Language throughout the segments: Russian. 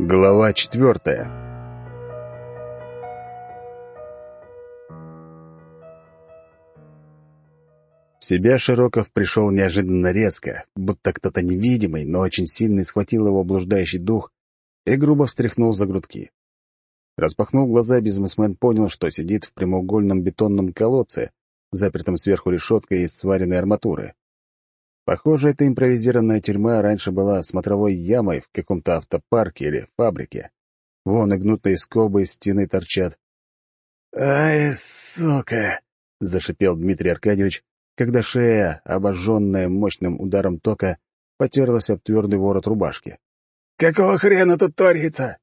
Глава четвертая В себя Широков пришел неожиданно резко, будто кто-то невидимый, но очень сильный схватил его блуждающий дух и грубо встряхнул за грудки. Распахнув глаза, бизнесмен понял, что сидит в прямоугольном бетонном колодце, запертом сверху решеткой из сваренной арматуры. Похоже, эта импровизированная тюрьма раньше была смотровой ямой в каком-то автопарке или фабрике. Вон и гнутые скобы из стены торчат. «Ай, сука!» — зашипел Дмитрий Аркадьевич, когда шея, обожженная мощным ударом тока, потерлась об твердый ворот рубашки. «Какого хрена тут творится?»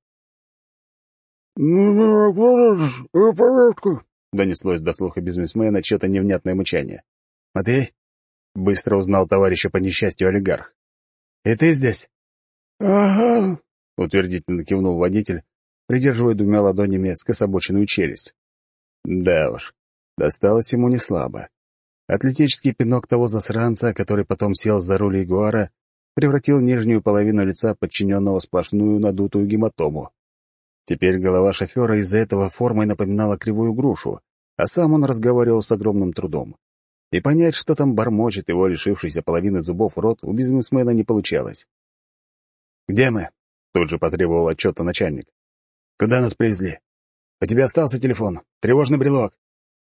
«Порядку», — донеслось до слуха бизнесмена что-то невнятное мычание. «Матвей, Быстро узнал товарища по несчастью олигарх. «И ты здесь?» «Ага», — утвердительно кивнул водитель, придерживая двумя ладонями скособоченную челюсть. Да уж, досталось ему не слабо. Атлетический пинок того засранца, который потом сел за руль Ягуара, превратил нижнюю половину лица подчиненного сплошную надутую гематому. Теперь голова шофера из-за этого формой напоминала кривую грушу, а сам он разговаривал с огромным трудом и понять, что там бормочет его лишившийся половины зубов рот, у бизнесмена не получалось. «Где мы?» — тут же потребовал отчета начальник. «Куда нас привезли? У тебя остался телефон, тревожный брелок.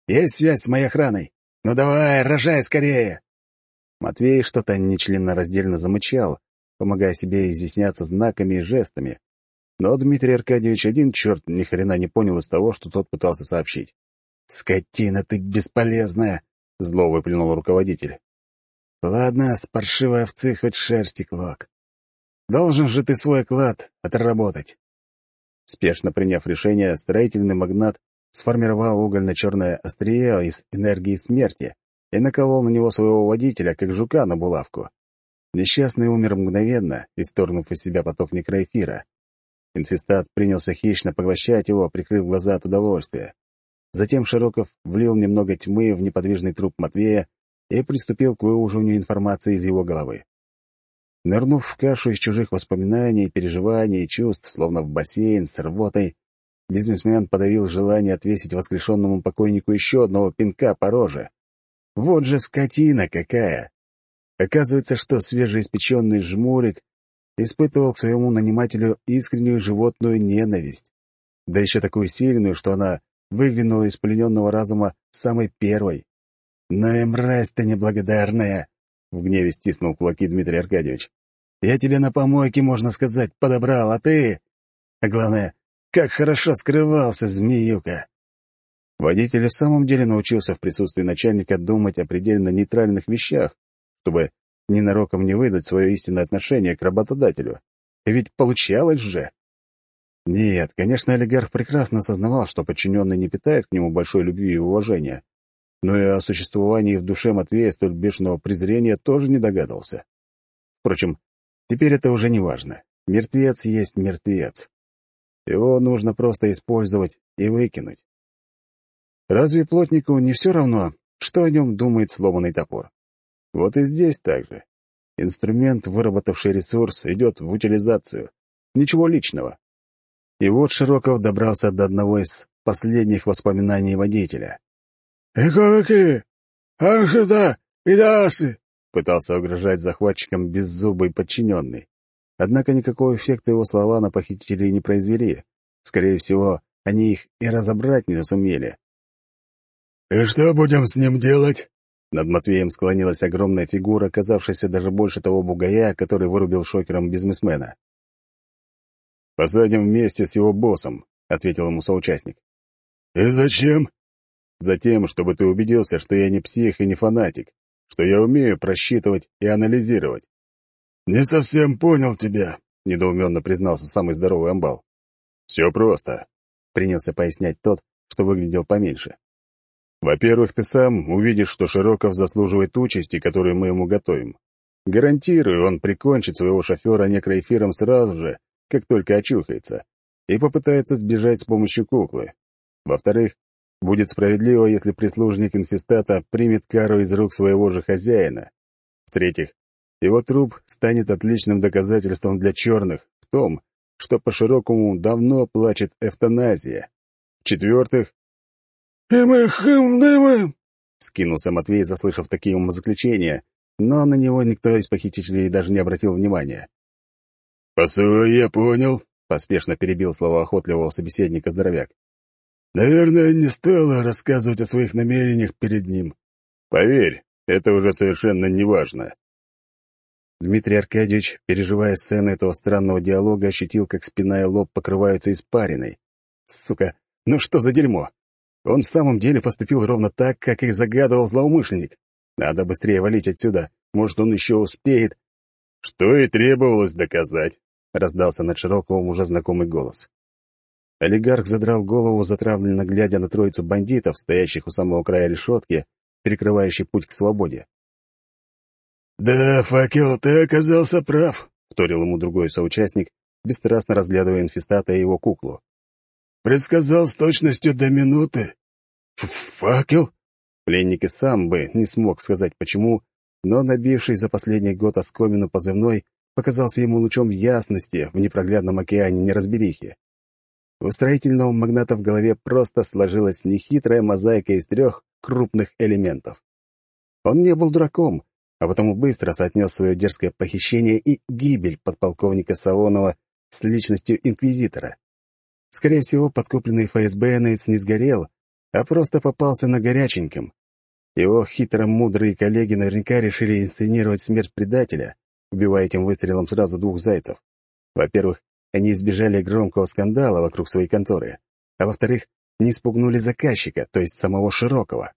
Есть связь с моей охраной. Ну давай, рожай скорее!» Матвей что-то нечленораздельно замычал, помогая себе изъясняться знаками и жестами. Но Дмитрий Аркадьевич один черт ни хрена не понял из того, что тот пытался сообщить. «Скотина ты бесполезная!» Зло выплюнул руководитель. «Ладно, с паршивой овцы хоть шерсти клок. Должен же ты свой клад отработать». Спешно приняв решение, строительный магнат сформировал угольно-черное острие из энергии смерти и наколол на него своего водителя, как жука на булавку. Несчастный умер мгновенно, исторгнув из себя поток некроэфира. Инфестат принялся хищно поглощать его, прикрыв глаза от удовольствия. Затем Широков влил немного тьмы в неподвижный труп Матвея и приступил к выуживанию информации из его головы. Нырнув в кашу из чужих воспоминаний, переживаний и чувств, словно в бассейн с рвотой, бизнесмен подавил желание отвесить воскрешенному покойнику еще одного пинка по роже. Вот же скотина какая! Оказывается, что свежеиспеченный жмурик испытывал к своему нанимателю искреннюю животную ненависть. Да еще такую сильную, что она выглянула из плененного разума самой первой. «Ну и мразь ты неблагодарная!» — в гневе стиснул кулаки Дмитрий Аркадьевич. «Я тебе на помойке, можно сказать, подобрал, а ты... А главное, как хорошо скрывался, змеюка!» Водитель в самом деле научился в присутствии начальника думать о предельно нейтральных вещах, чтобы ненароком не выдать свое истинное отношение к работодателю. Ведь получалось же. Нет, конечно, олигарх прекрасно осознавал, что подчиненный не питает к нему большой любви и уважения, но и о существовании в душе Матвея столь бешеного презрения тоже не догадывался. Впрочем, теперь это уже не важно. Мертвец есть мертвец. Его нужно просто использовать и выкинуть. Разве плотнику не все равно, что о нем думает сломанный топор? Вот и здесь так же. Инструмент, выработавший ресурс, идет в утилизацию. Ничего личного. И вот Широков добрался до одного из последних воспоминаний водителя. «Эколоки! А сюда, пидасы!» пытался угрожать захватчикам беззубый подчиненный. Однако никакого эффекта его слова на похитителей не произвели. Скорее всего, они их и разобрать не сумели. «И что будем с ним делать?» Над Матвеем склонилась огромная фигура, оказавшаяся даже больше того бугая, который вырубил шокером бизнесмена. «Посадим вместе с его боссом», — ответил ему соучастник. «И зачем?» «Затем, чтобы ты убедился, что я не псих и не фанатик, что я умею просчитывать и анализировать». «Не совсем понял тебя», — недоуменно признался самый здоровый амбал. «Все просто», — принялся пояснять тот, что выглядел поменьше. «Во-первых, ты сам увидишь, что Широков заслуживает участи, которую мы ему готовим. Гарантирую, он прикончит своего шофера некроэфиром сразу же, как только очухается, и попытается сбежать с помощью куклы. Во-вторых, будет справедливо, если прислужник инфестата примет кару из рук своего же хозяина. В-третьих, его труп станет отличным доказательством для черных в том, что по-широкому давно плачет эвтаназия. В-четвертых... «Эмэхэм-дэмэм!» — скинулся Матвей, заслышав такие умозаключения, но на него никто из похитителей даже не обратил внимания. «Посылай, я понял», — поспешно перебил слова охотливого собеседника здоровяк. «Наверное, не стоило рассказывать о своих намерениях перед ним». «Поверь, это уже совершенно неважно». Дмитрий Аркадьевич, переживая сцены этого странного диалога, ощутил, как спина и лоб покрываются испариной. Сука, ну что за дерьмо? Он в самом деле поступил ровно так, как и загадывал злоумышленник. Надо быстрее валить отсюда. Может, он еще успеет. Что и требовалось доказать, — раздался над Широковым уже знакомый голос. Олигарх задрал голову, затравленно глядя на троицу бандитов, стоящих у самого края решетки, перекрывающей путь к свободе. «Да, факел, ты оказался прав», — вторил ему другой соучастник, бесстрастно разглядывая инфестата и его куклу. «Предсказал с точностью до минуты. Факел?» Пленник и сам бы не смог сказать почему, но набивший за последний год оскомину позывной показался ему лучом ясности в непроглядном океане неразберихи. У строительного магната в голове просто сложилась нехитрая мозаика из трех крупных элементов. Он не был дураком, а потому быстро соотнес свое дерзкое похищение и гибель подполковника Савонова с личностью инквизитора. Скорее всего, подкупленный ФСБНец не сгорел, а просто попался на горяченьком. Его хитро-мудрые коллеги наверняка решили инсценировать смерть предателя, убивая этим выстрелом сразу двух зайцев. Во-первых, они избежали громкого скандала вокруг своей конторы, а во-вторых, не спугнули заказчика, то есть самого Широкого.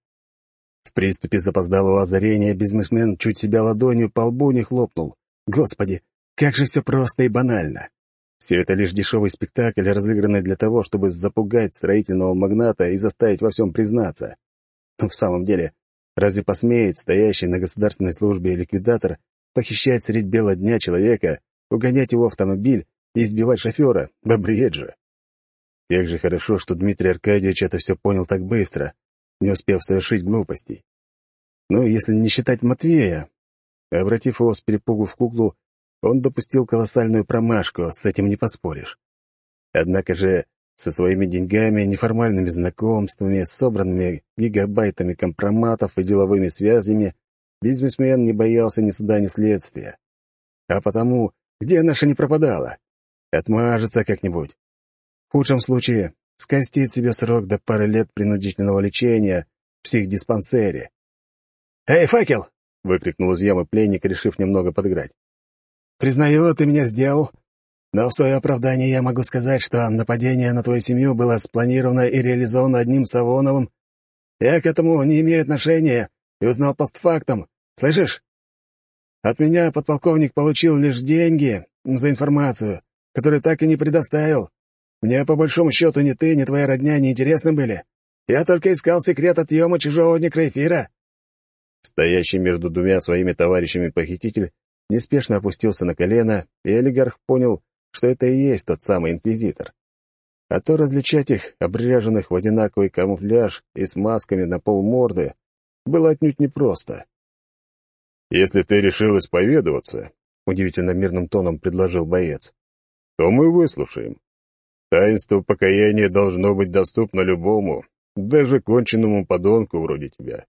В приступе запоздалого озарения бизнесмен чуть себя ладонью по лбу не хлопнул. Господи, как же все просто и банально. Все это лишь дешевый спектакль, разыгранный для того, чтобы запугать строительного магната и заставить во всем признаться. Но в самом деле, разве посмеет стоящий на государственной службе ликвидатор похищать средь бела дня человека, угонять его автомобиль и избивать шофера? Да бред же! Как же хорошо, что Дмитрий Аркадьевич это все понял так быстро, не успев совершить глупостей. Ну, если не считать Матвея. Обратив его с перепугу в куклу, он допустил колоссальную промашку, с этим не поспоришь. Однако же со своими деньгами, неформальными знакомствами, собранными гигабайтами компроматов и деловыми связями бизнесмен не боялся ни суда, ни следствия. А потому, где наша не пропадала? Отмажется как-нибудь. В худшем случае, скостит себе срок до пары лет принудительного лечения в психдиспансере. «Эй, факел!» — выкрикнул из ямы пленник, решив немного подыграть. Признаю, ты меня сделал. Но в свое оправдание я могу сказать, что нападение на твою семью было спланировано и реализовано одним Савоновым. Я к этому не имею отношения и узнал постфактом. Слышишь? От меня подполковник получил лишь деньги за информацию, которую так и не предоставил. Мне, по большому счету, ни ты, ни твоя родня не интересны были. Я только искал секрет отъема чужого некроэфира». Стоящий между двумя своими товарищами похититель неспешно опустился на колено, и олигарх понял, что это и есть тот самый инквизитор. А то различать их, обряженных в одинаковый камуфляж и с масками на полморды, было отнюдь непросто. «Если ты решил исповедоваться», — удивительно мирным тоном предложил боец, — «то мы выслушаем. Таинство покаяния должно быть доступно любому, даже конченному подонку вроде тебя.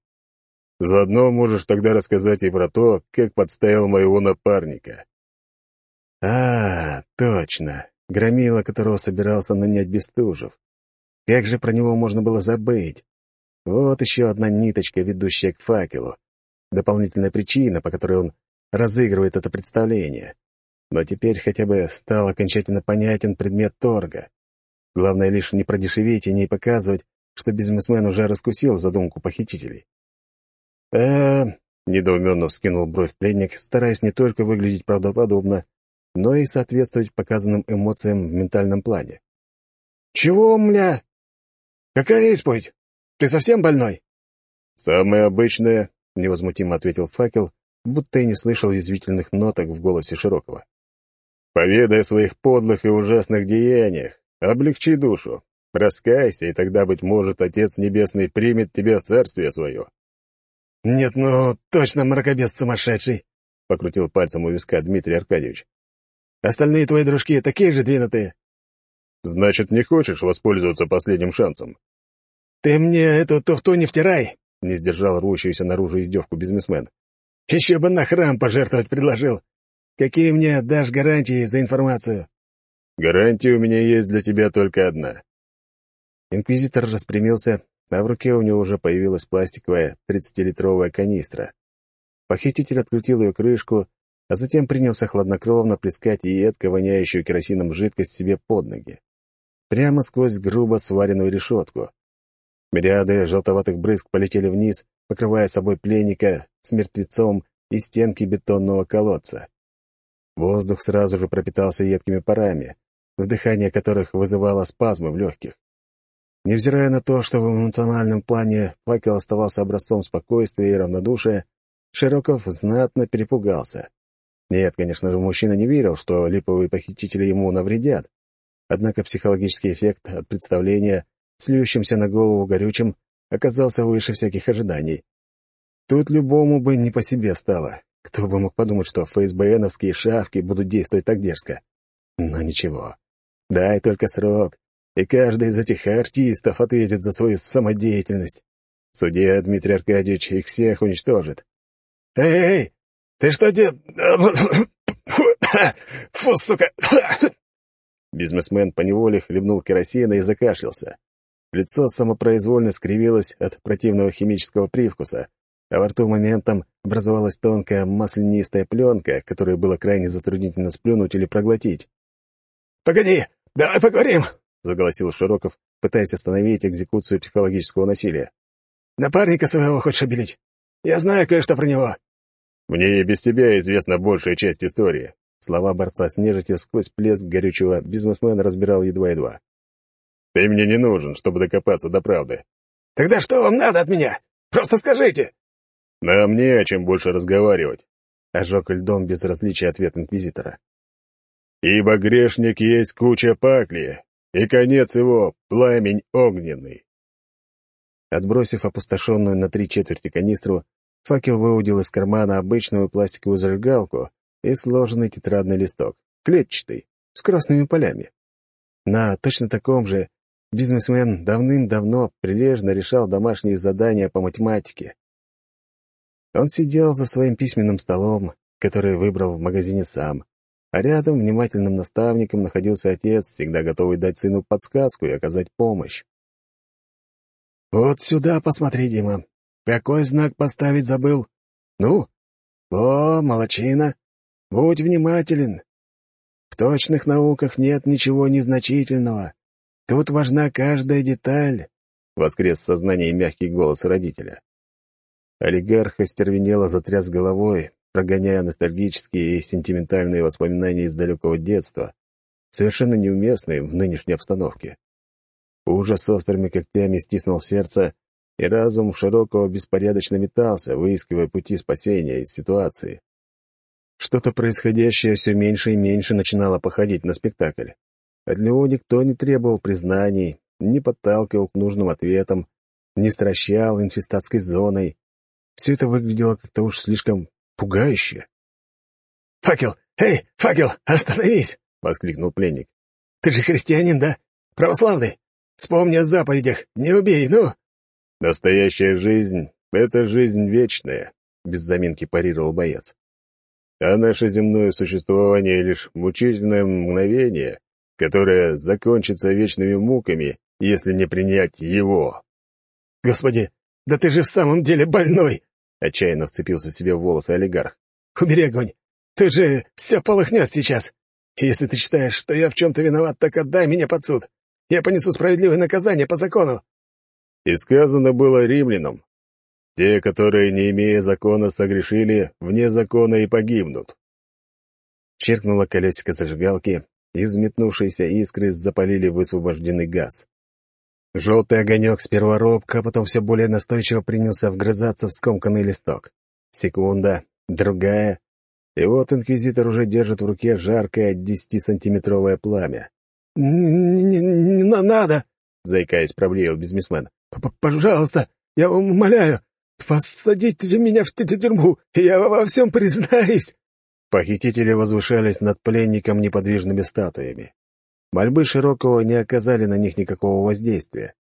Заодно можешь тогда рассказать и про то, как подставил моего напарника». «А, точно. Громила, которого собирался нанять Бестужев. Как же про него можно было забыть? Вот еще одна ниточка, ведущая к факелу. Дополнительная причина, по которой он разыгрывает это представление. Но теперь хотя бы стал окончательно понятен предмет торга. Главное лишь не продешевить и не показывать, что бизнесмен уже раскусил задумку похитителей э недоуменно вскинул бровь пленник, стараясь не только выглядеть правдоподобно, но и соответствовать показанным эмоциям в ментальном плане. «Чего, мля? Какая исповедь? Ты совсем больной?» «Самое обычное», — невозмутимо ответил факел, будто и не слышал язвительных ноток в голосе Широкого. «Поведай о своих подлых и ужасных деяниях, облегчи душу, раскайся, и тогда, быть может, Отец Небесный примет тебя в царствие свое». «Нет, ну, точно мракобес сумасшедший», — покрутил пальцем у виска Дмитрий Аркадьевич. Остальные твои дружки такие же двинутые». «Значит, не хочешь воспользоваться последним шансом?» «Ты мне эту туфту не втирай!» — не сдержал рвущуюся наружу издевку бизнесмен. «Еще бы на храм пожертвовать предложил! Какие мне дашь гарантии за информацию?» «Гарантия у меня есть для тебя только одна». Инквизитор распрямился, а в руке у него уже появилась пластиковая 30-литровая канистра. Похититель открутил ее крышку, а затем принялся хладнокровно плескать едко воняющую керосином жидкость себе под ноги. Прямо сквозь грубо сваренную решетку. Мириады желтоватых брызг полетели вниз, покрывая собой пленника с мертвецом и стенки бетонного колодца. Воздух сразу же пропитался едкими парами, вдыхание которых вызывало спазмы в легких. Невзирая на то, что в эмоциональном плане факел оставался образцом спокойствия и равнодушия, Широков знатно перепугался. Нет, конечно же, мужчина не верил, что липовые похитители ему навредят. Однако психологический эффект от представления, слющимся на голову горючим, оказался выше всяких ожиданий. Тут любому бы не по себе стало. Кто бы мог подумать, что ФСБНовские шавки будут действовать так дерзко. Но ничего. Дай только срок, и каждый из этих артистов ответит за свою самодеятельность. Судья Дмитрий Аркадьевич их всех уничтожит. «Эй, ты что де... Фу, сука!» Бизнесмен поневоле хлебнул керосина и закашлялся. Лицо самопроизвольно скривилось от противного химического привкуса, а во рту моментом образовалась тонкая маслянистая пленка, которую было крайне затруднительно сплюнуть или проглотить. «Погоди, давай поговорим!» — заголосил Широков, пытаясь остановить экзекуцию психологического насилия. «Напарника своего хочешь обелить? Я знаю кое-что про него. Мне и без тебя известна большая часть истории. Слова борца с нежитью сквозь плеск горючего бизнесмен разбирал едва-едва. Ты мне не нужен, чтобы докопаться до правды. Тогда что вам надо от меня? Просто скажите. Нам не о чем больше разговаривать. Ожег льдом безразличия ответ инквизитора. Ибо грешник есть куча пакли, и конец его — пламень огненный. Отбросив опустошенную на три четверти канистру, Факел выудил из кармана обычную пластиковую зажигалку и сложенный тетрадный листок, клетчатый, с красными полями. На точно таком же бизнесмен давным-давно прилежно решал домашние задания по математике. Он сидел за своим письменным столом, который выбрал в магазине сам, а рядом внимательным наставником находился отец, всегда готовый дать сыну подсказку и оказать помощь. «Вот сюда посмотри, Дима. Какой знак поставить забыл? Ну? О, молочина. Будь внимателен. В точных науках нет ничего незначительного. Тут важна каждая деталь. Воскрес в сознании мягкий голос родителя. Олигарх остервенело затряс головой, прогоняя ностальгические и сентиментальные воспоминания из далекого детства, совершенно неуместные в нынешней обстановке. Ужас острыми когтями стиснул сердце, и разум широкого беспорядочно метался, выискивая пути спасения из ситуации. Что-то происходящее все меньше и меньше начинало походить на спектакль. От него никто не требовал признаний, не подталкивал к нужным ответам, не стращал инфестатской зоной. Все это выглядело как-то уж слишком пугающе. «Факел! Эй, факел, остановись!» — воскликнул пленник. «Ты же христианин, да? Православный? Вспомни о заповедях, не убей, ну!» «Настоящая жизнь — это жизнь вечная», — без заминки парировал боец. «А наше земное существование — лишь мучительное мгновение, которое закончится вечными муками, если не принять его». «Господи, да ты же в самом деле больной!» — отчаянно вцепился себе в волосы олигарх. «Убери огонь! Ты же все полыхнет сейчас! Если ты считаешь, что я в чем-то виноват, так отдай меня под суд! Я понесу справедливое наказание по закону!» И сказано было римлянам, те, которые, не имея закона, согрешили, вне закона и погибнут. Черкнуло колесико зажигалки, и взметнувшиеся искры запалили высвобожденный газ. Желтый огонек сперва робко, а потом все более настойчиво принялся вгрызаться в скомканный листок. Секунда, другая, и вот инквизитор уже держит в руке жаркое десятисантиметровое пламя. «Не, не, не надо!» — заикаясь, проблеял бизнесмен. Пожалуйста, я умоляю, посадите меня в тюрьму, я во всем признаюсь. Похитители возвышались над пленником неподвижными статуями. Мольбы Широкого не оказали на них никакого воздействия.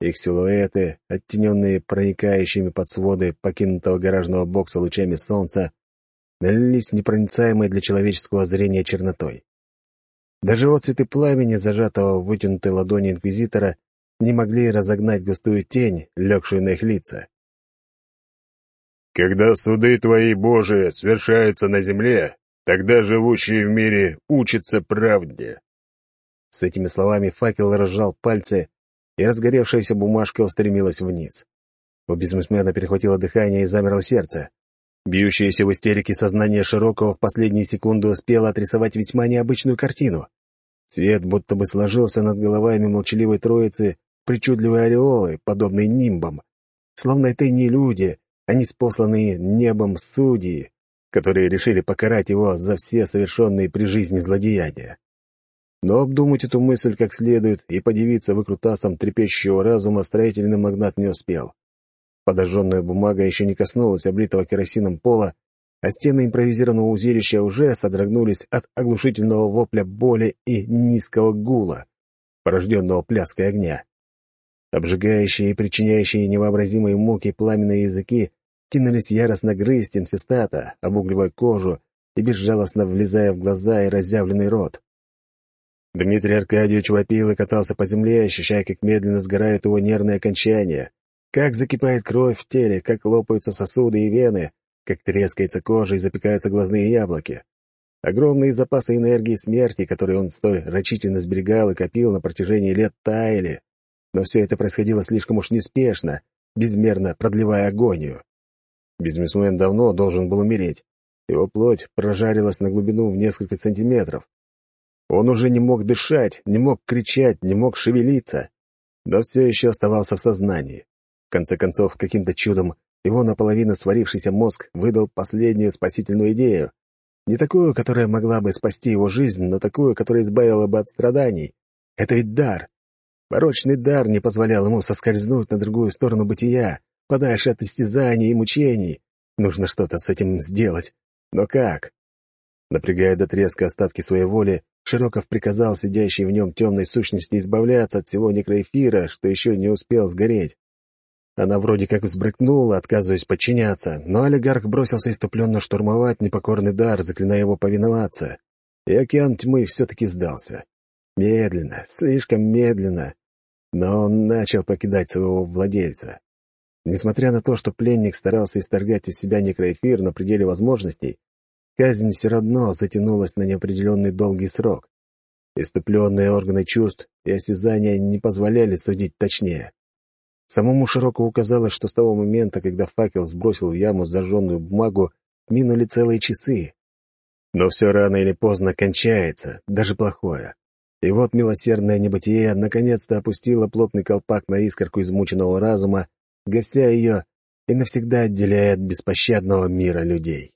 Их силуэты, оттененные проникающими под своды покинутого гаражного бокса лучами солнца, налились непроницаемой для человеческого зрения чернотой. Даже отцветы пламени, зажатого в вытянутой ладони инквизитора, не могли разогнать густую тень, легшую на их лица. «Когда суды твои, Божии, свершаются на земле, тогда живущие в мире учатся правде». С этими словами факел разжал пальцы, и разгоревшаяся бумажка устремилась вниз. У бизнесмена перехватило дыхание и замерло сердце. Бьющееся в истерике сознание Широкого в последние секунды успело отрисовать весьма необычную картину. Свет будто бы сложился над головами молчаливой троицы причудливые ореолы, подобные нимбам. Словно это не люди, а не спосланные небом судьи, которые решили покарать его за все совершенные при жизни злодеяния. Но обдумать эту мысль как следует и подивиться выкрутасом трепещущего разума строительный магнат не успел. Подожженная бумага еще не коснулась облитого керосином пола, а стены импровизированного узилища уже содрогнулись от оглушительного вопля боли и низкого гула, порожденного пляской огня. Обжигающие и причиняющие невообразимые муки пламенные языки кинулись яростно грызть инфестата, обугливая кожу и безжалостно влезая в глаза и разъявленный рот. Дмитрий Аркадьевич вопил и катался по земле, ощущая, как медленно сгорают его нервные окончания, как закипает кровь в теле, как лопаются сосуды и вены, как трескается кожа и запекаются глазные яблоки. Огромные запасы энергии смерти, которые он столь рачительно сберегал и копил на протяжении лет, таяли. Но все это происходило слишком уж неспешно, безмерно продлевая агонию. Бизнесмен давно должен был умереть. Его плоть прожарилась на глубину в несколько сантиметров. Он уже не мог дышать, не мог кричать, не мог шевелиться, но все еще оставался в сознании. В конце концов, каким-то чудом его наполовину сварившийся мозг выдал последнюю спасительную идею. Не такую, которая могла бы спасти его жизнь, но такую, которая избавила бы от страданий. Это ведь дар. Порочный дар не позволял ему соскользнуть на другую сторону бытия, подальше от истязаний и мучений. Нужно что-то с этим сделать. Но как? Напрягая до треска остатки своей воли, Широков приказал сидящей в нем темной сущности избавляться от всего некроэфира, что еще не успел сгореть. Она вроде как взбрыкнула, отказываясь подчиняться, но олигарх бросился иступленно штурмовать непокорный дар, заклиная его повиноваться. И океан тьмы все-таки сдался. Медленно, слишком медленно, но он начал покидать своего владельца. Несмотря на то, что пленник старался исторгать из себя некроэфир на пределе возможностей, казнь все равно затянулась на неопределенный долгий срок. Иступленные органы чувств и осязания не позволяли судить точнее. Самому Широкову казалось, что с того момента, когда факел сбросил в яму зажженную бумагу, минули целые часы. Но все рано или поздно кончается, даже плохое. И вот милосердное небытие наконец-то опустило плотный колпак на искорку измученного разума, гостя ее и навсегда отделяя от беспощадного мира людей.